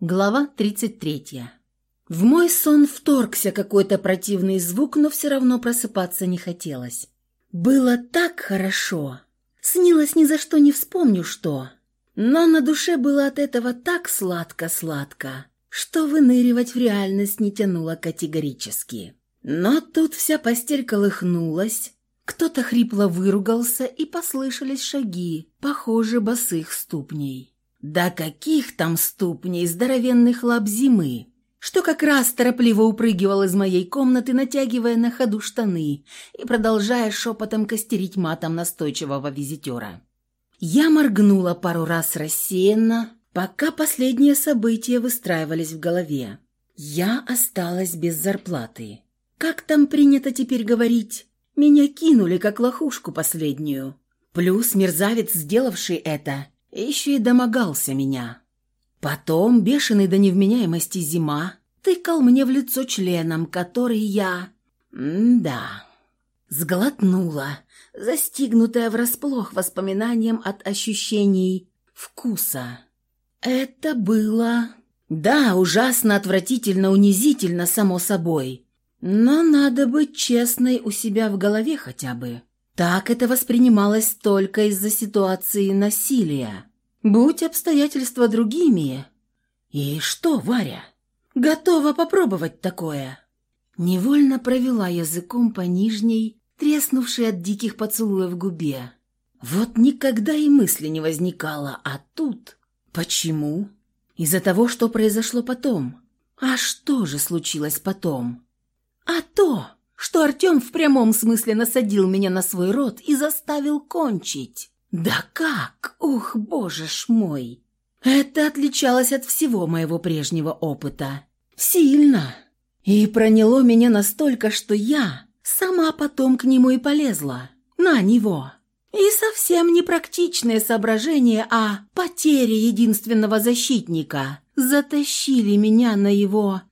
Глава 33. В мой сон вторгся какой-то противный звук, но все равно просыпаться не хотелось. Было так хорошо. Снилось ни за что не вспомню что. Но на душе было от этого так сладко-сладко, что выныривать в реальность не тянуло категорически. Но тут вся постель колыхнулась, кто-то хрипло выругался, и послышались шаги, похоже, босых ступней. Да каких там ступней здоровенных лап зимы, что как раз торопливо упрыгивал из моей комнаты, натягивая на ходу штаны и продолжая шепотом костерить матом настойчивого визитера. Я моргнула пару раз рассеянно, пока последние события выстраивались в голове. Я осталась без зарплаты. Как там принято теперь говорить? Меня кинули, как лохушку последнюю. Плюс мерзавец, сделавший это, еще и домогался меня. Потом, бешеный до невменяемости зима, тыкал мне в лицо членом, который я... Да. Сглотнула, застигнутая врасплох воспоминанием от ощущений вкуса. Это было... Да, ужасно, отвратительно, унизительно, само собой. Но надо быть честной у себя в голове хотя бы. Так это воспринималось только из-за ситуации насилия. Будь обстоятельства другими. И что, Варя? Готова попробовать такое? Невольно провела языком по нижней, треснувшей от диких поцелуев губе. Вот никогда и мысли не возникало, а тут... Почему? Из-за того, что произошло потом. А что же случилось потом? А то, что Артем в прямом смысле насадил меня на свой рот и заставил кончить. Да как? Ух, боже ж мой! Это отличалось от всего моего прежнего опыта. Сильно. И проняло меня настолько, что я сама потом к нему и полезла. На него. И совсем не практичные соображения о потере единственного защитника затащили меня на его...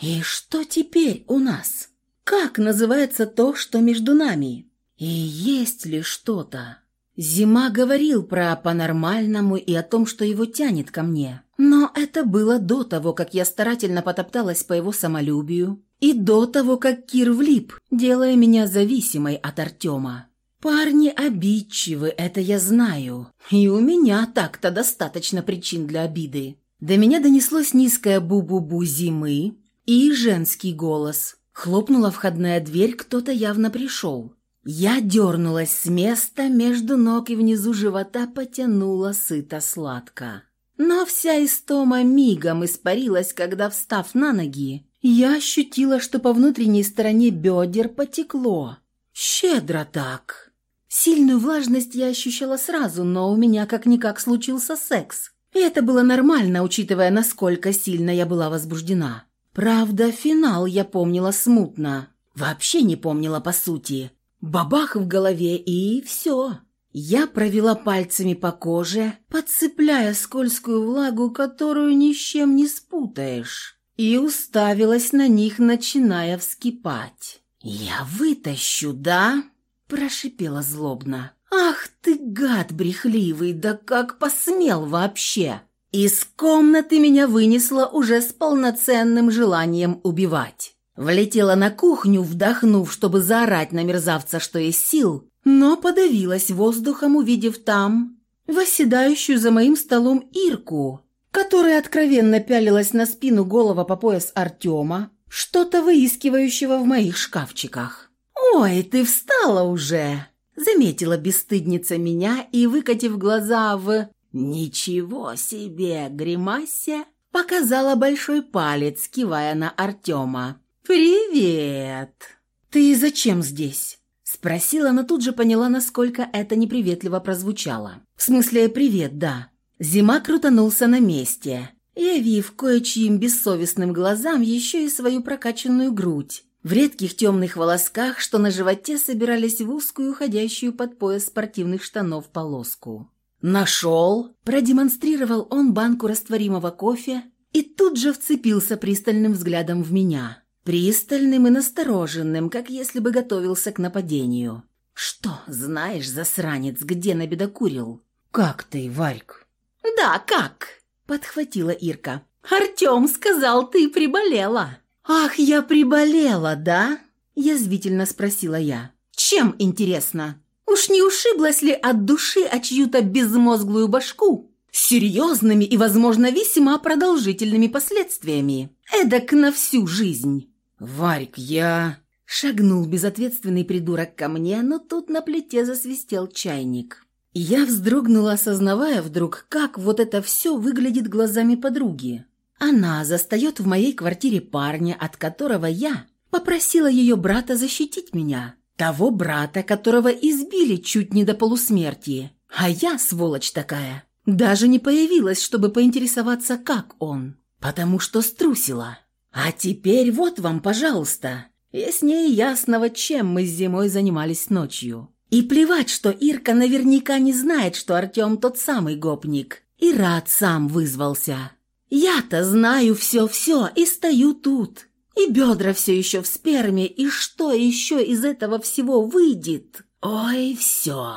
И что теперь у нас? Как называется то, что между нами? И есть ли что-то? Зима говорил про по-нормальному и о том, что его тянет ко мне. Но это было до того, как я старательно потопталась по его самолюбию, и до того, как Кир влип, делая меня зависимой от Артема. Парни обидчивы, это я знаю. И у меня так-то достаточно причин для обиды. До меня донеслось низкое бу-бу-бу зимы и женский голос. Хлопнула входная дверь, кто-то явно пришел. Я дернулась с места, между ног и внизу живота потянула сыто-сладко. Но вся истома мигом испарилась, когда, встав на ноги, я ощутила, что по внутренней стороне бедер потекло. Щедро так. Сильную влажность я ощущала сразу, но у меня как-никак случился секс. И это было нормально, учитывая, насколько сильно я была возбуждена. Правда, финал я помнила смутно. Вообще не помнила по сути. Бабах в голове и все. Я провела пальцами по коже, подцепляя скользкую влагу, которую ни с чем не спутаешь, и уставилась на них, начиная вскипать. «Я вытащу, да?» – прошипела злобно. «Ах ты, гад брехливый, да как посмел вообще!» Из комнаты меня вынесло уже с полноценным желанием убивать. Влетела на кухню, вдохнув, чтобы заорать на мерзавца, что есть сил, но подавилась воздухом, увидев там восседающую за моим столом Ирку, которая откровенно пялилась на спину голова по пояс Артема, что-то выискивающего в моих шкафчиках. «Ой, ты встала уже!» Заметила бесстыдница меня и, выкатив глаза в «Ничего себе!» гримасе показала большой палец, кивая на Артема. «Привет!» «Ты зачем здесь?» Спросила, но тут же поняла, насколько это неприветливо прозвучало. «В смысле, привет, да». Зима крутанулся на месте, явив кое-чьим бессовестным глазам еще и свою прокачанную грудь. В редких темных волосках, что на животе собирались в узкую, уходящую под пояс спортивных штанов полоску. «Нашел!» – продемонстрировал он банку растворимого кофе и тут же вцепился пристальным взглядом в меня. Пристальным и настороженным, как если бы готовился к нападению. «Что, знаешь, засранец, где набедокурил?» «Как ты, Варьк?» «Да, как?» – подхватила Ирка. Артем сказал, ты приболела». «Ах, я приболела, да?» – язвительно спросила я. «Чем, интересно? Уж не ушиблась ли от души о чью-то безмозглую башку? Серьезными и, возможно, весьма продолжительными последствиями. Эдак на всю жизнь». «Варик, я...» Шагнул безответственный придурок ко мне, но тут на плите засвистел чайник. Я вздрогнула, осознавая вдруг, как вот это все выглядит глазами подруги. Она застает в моей квартире парня, от которого я попросила ее брата защитить меня. Того брата, которого избили чуть не до полусмерти. А я, сволочь такая, даже не появилась, чтобы поинтересоваться, как он. Потому что струсила. А теперь вот вам, пожалуйста, Яснее ясного, чем мы с зимой занимались ночью. И плевать, что Ирка наверняка не знает, что Артем тот самый гопник. И рад сам вызвался. Я-то знаю все-все и стою тут. И бедра все еще в сперме, и что еще из этого всего выйдет? Ой, все.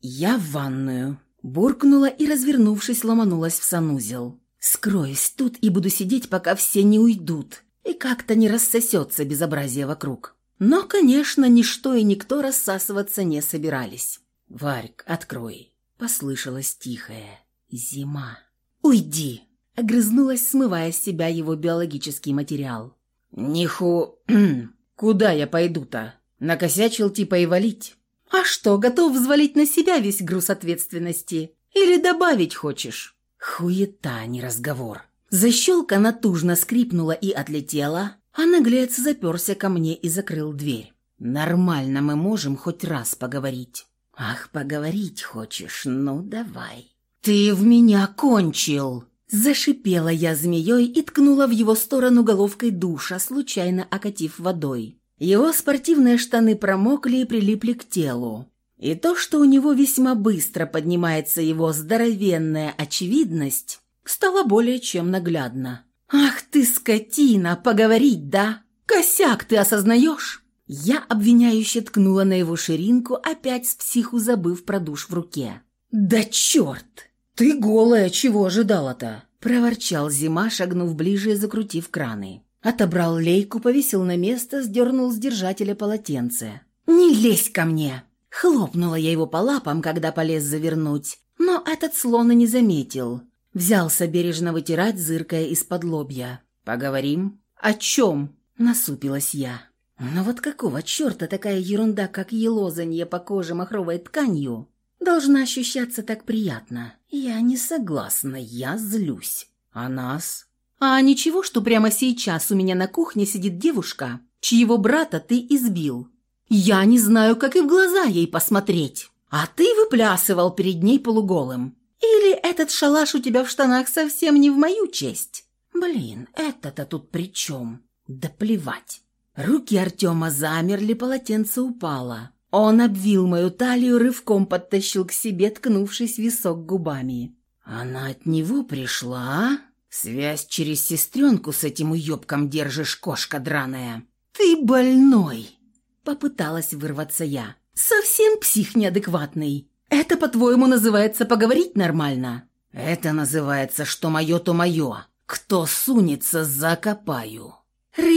Я в ванную. Буркнула и, развернувшись, ломанулась в санузел. Скроюсь тут и буду сидеть, пока все не уйдут и как-то не рассосется безобразие вокруг. Но, конечно, ничто и никто рассасываться не собирались. «Варьк, открой!» — послышалось тихое. «Зима!» «Уйди!» — огрызнулась, смывая с себя его биологический материал. «Ниху... Куда я пойду-то? Накосячил типа и валить?» «А что, готов взвалить на себя весь груз ответственности? Или добавить хочешь?» «Хуета, а не разговор!» Защелка натужно скрипнула и отлетела, а наглец заперся ко мне и закрыл дверь. «Нормально мы можем хоть раз поговорить». «Ах, поговорить хочешь? Ну, давай». «Ты в меня кончил!» Зашипела я змеей и ткнула в его сторону головкой душа, случайно окатив водой. Его спортивные штаны промокли и прилипли к телу. И то, что у него весьма быстро поднимается его здоровенная очевидность, стало более чем наглядно. «Ах ты, скотина, поговорить, да? Косяк ты осознаешь?» Я обвиняюще ткнула на его ширинку, опять с психу забыв про душ в руке. «Да черт! Ты голая, чего ожидала-то?» Проворчал Зима, шагнув ближе и закрутив краны. Отобрал лейку, повесил на место, сдернул с держателя полотенце. «Не лезь ко мне!» Хлопнула я его по лапам, когда полез завернуть, но этот слон и не заметил. Взялся бережно вытирать, зыркая из-под лобья. «Поговорим?» «О чем?» – насупилась я. «Но вот какого черта такая ерунда, как елозанье по коже махровой тканью, должна ощущаться так приятно? Я не согласна, я злюсь. А нас?» «А ничего, что прямо сейчас у меня на кухне сидит девушка, чьего брата ты избил? Я не знаю, как и в глаза ей посмотреть. А ты выплясывал перед ней полуголым. Или этот шалаш у тебя в штанах совсем не в мою честь? Блин, это-то тут при чем? Да плевать. Руки Артема замерли, полотенце упало. Он обвил мою талию, рывком подтащил к себе, ткнувшись висок губами. Она от него пришла, а? Связь через сестренку с этим уебком держишь, кошка драная. Ты больной, попыталась вырваться я. Совсем псих неадекватный. Это, по-твоему, называется поговорить нормально? Это называется, что мое, то мое. Кто сунется, закопаю.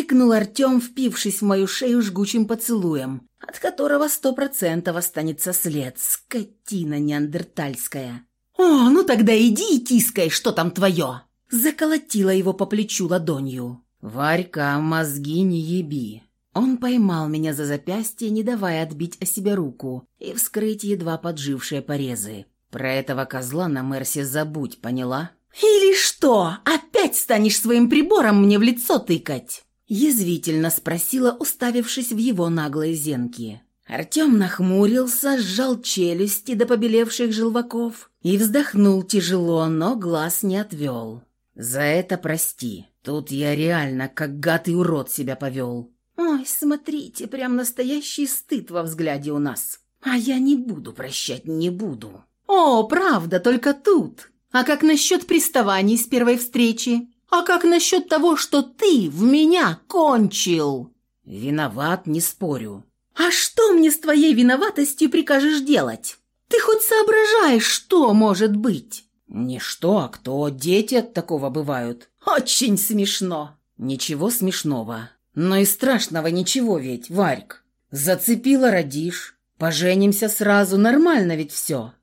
Рыкнул Артем, впившись в мою шею жгучим поцелуем, от которого сто процентов останется след, скотина неандертальская. «О, ну тогда иди и тискай, что там твое!» Заколотила его по плечу ладонью. «Варька, мозги не еби. Он поймал меня за запястье, не давая отбить о себя руку и вскрыть едва поджившие порезы. «Про этого козла на Мерсе забудь, поняла?» «Или что, опять станешь своим прибором мне в лицо тыкать?» Язвительно спросила, уставившись в его наглые зенки. Артем нахмурился, сжал челюсти до побелевших желваков и вздохнул тяжело, но глаз не отвел. «За это прости. Тут я реально как гад и урод себя повел. Ой, смотрите, прям настоящий стыд во взгляде у нас. А я не буду прощать, не буду. О, правда, только тут. А как насчет приставаний с первой встречи? А как насчет того, что ты в меня кончил? Виноват, не спорю. А что мне с твоей виноватостью прикажешь делать? Ты хоть соображаешь, что может быть? «Не что, а кто? Дети от такого бывают». «Очень смешно». «Ничего смешного. Но и страшного ничего ведь, Варьк. Зацепила, родишь. Поженимся сразу, нормально ведь все».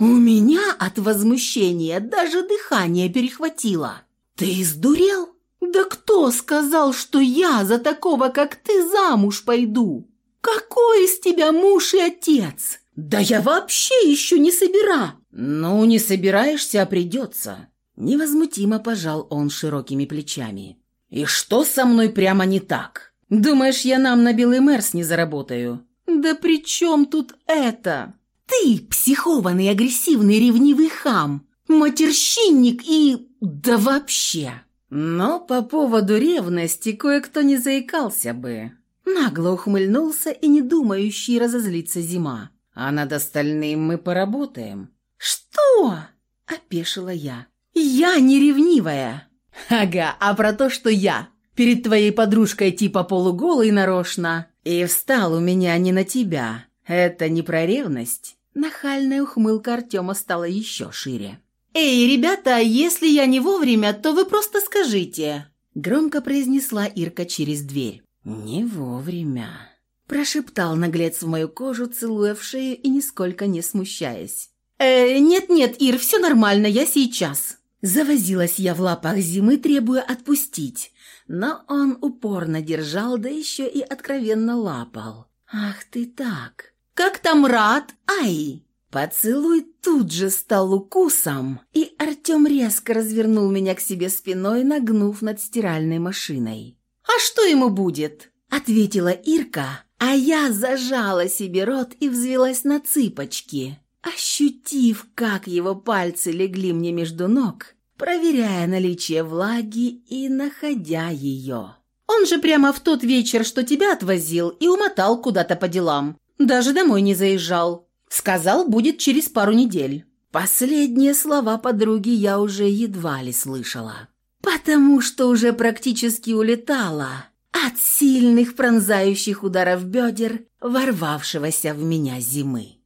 У меня от возмущения даже дыхание перехватило. «Ты сдурел? Да кто сказал, что я за такого, как ты, замуж пойду? Какой из тебя муж и отец? Да я вообще еще не собира!» «Ну, не собираешься, а придется». Невозмутимо пожал он широкими плечами. «И что со мной прямо не так? Думаешь, я нам на белый мерс не заработаю?» «Да при чем тут это? Ты психованный, агрессивный, ревнивый хам, матерщинник и... да вообще!» Но по поводу ревности кое-кто не заикался бы. Нагло ухмыльнулся и не думающий разозлиться зима. «А над остальным мы поработаем». «Что?» – опешила я. «Я не ревнивая». «Ага, а про то, что я перед твоей подружкой типа полуголый нарочно и встал у меня не на тебя. Это не про ревность?» Нахальная ухмылка Артема стала еще шире. «Эй, ребята, если я не вовремя, то вы просто скажите!» Громко произнесла Ирка через дверь. «Не вовремя», – прошептал наглец в мою кожу, целуя в шею и нисколько не смущаясь. «Э, «Нет-нет, Ир, все нормально, я сейчас». Завозилась я в лапах зимы, требуя отпустить, но он упорно держал, да еще и откровенно лапал. «Ах ты так! Как там рад? Ай!» Поцелуй тут же стал укусом, и Артем резко развернул меня к себе спиной, нагнув над стиральной машиной. «А что ему будет?» – ответила Ирка, а я зажала себе рот и взвелась на цыпочки, ощутив, как его пальцы легли мне между ног, проверяя наличие влаги и находя ее. «Он же прямо в тот вечер, что тебя отвозил, и умотал куда-то по делам. Даже домой не заезжал. Сказал, будет через пару недель». Последние слова подруги я уже едва ли слышала, потому что уже практически улетала от сильных пронзающих ударов бедер, ворвавшегося в меня зимы.